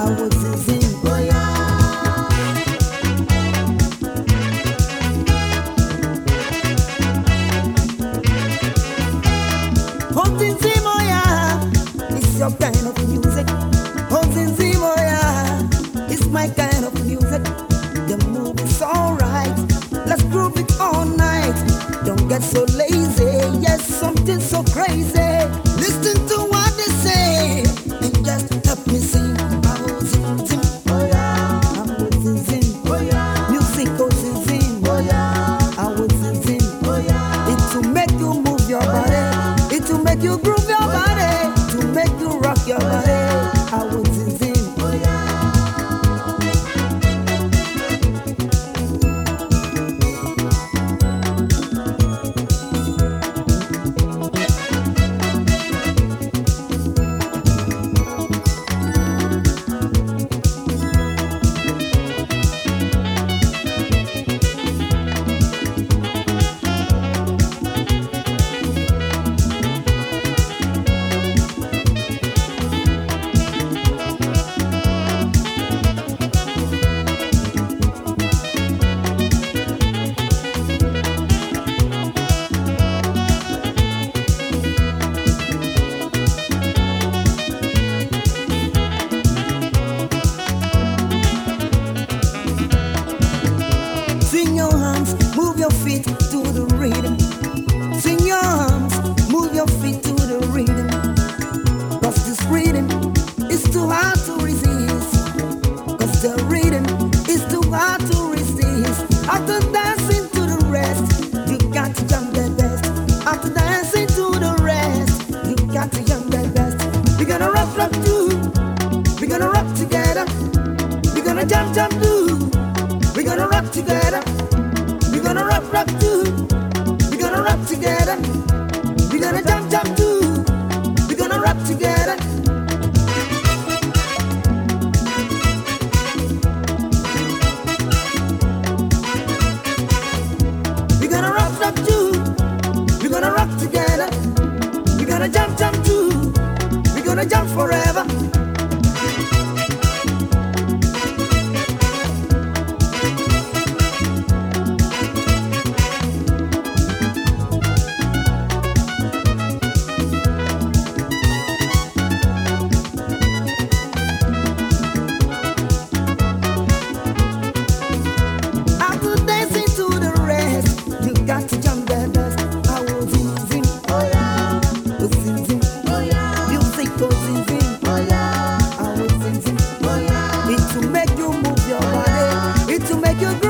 I would make you groove your body. jam do. We're gonna rock together. We're gonna rock, rock too. We're gonna rock together. We're gonna jump, jump too. We gonna rock together. We gonna rock, rock too. We're gonna rock together. We're gonna jump, jump too. We're gonna jump forever. like a